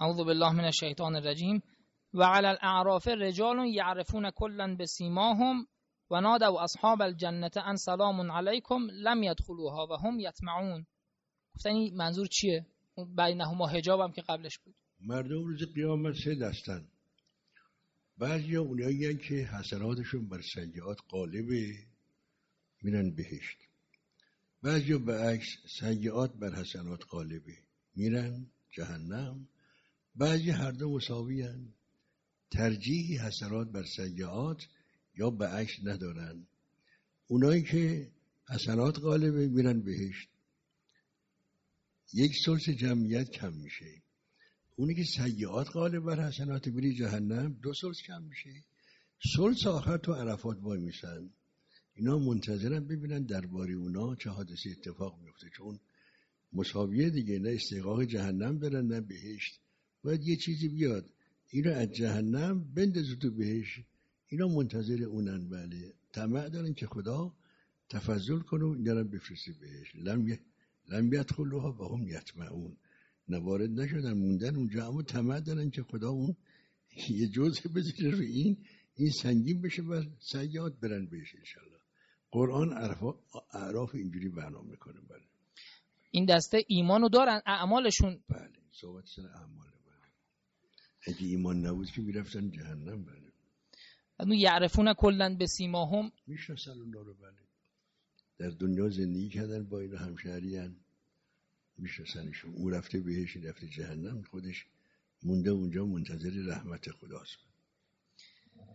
اعوذ بالله من الشیطان الرجیم. و علی الاعراف رجال یعرفون کلا بسیماهم و نادوا اصحاب الجنه ان سلام علیکم لم يدخلوها و هم یطمعون. گفتن منظور چیه؟ بینهما حجاب هم که قبلش بود. مردم روز قیامت سه دستن. بعضی اونایی که حسناتشون بر سیعات قالبه میرن بهشت. بعضی به عکس سیعات بر حسنات قالبه میرن جهنم. بعضی هر دو مساوی ترجیحی حسنات بر سیعات یا به عکس ندارن. اونایی که حسنات غالبه میرن بهشت. یک سلس جمعیت کم میشه. اونی که سیعات غالب بر حسنات بری جهنم دو سلس کم میشه. سلس آخر تو عرفات وای میشن اینا منتظرن ببینن درباره اونا چه حادثه اتفاق میفته. چون مساویه دیگه نه استقاق جهنم برن نه بهشت. باید یه چیزی بیاد. اینا از جهنم بندازه تو بهشت اینا منتظر اونن بله. طمع دارن که خدا تفضل کنه و اینا رو بفرسته بهش. لم ی... لم یدخلوها و هم یطمعون. نوارد نشدن موندن اونجا. اما طمع دارن که خدا اون یه جزء بذاره رو این این سنگین بشه و سیاد برن بهش انشالله قرآن اعراف اینجوری برنامه می‌کنه بله. این دسته ایمانو دارن اعمالشون. بله صحبت سر اعمال. اگه ایمان نبود که می‌رفتن جهنم بله. اونو یعرفون کلن به سیماهم. می‌شناسن اونا رو بله. در دنیا زندگی کردن با این همشهری هن میشناسنشون. اون رفته بهش رفته جهنم. خودش مونده اونجا منتظر رحمت خداست.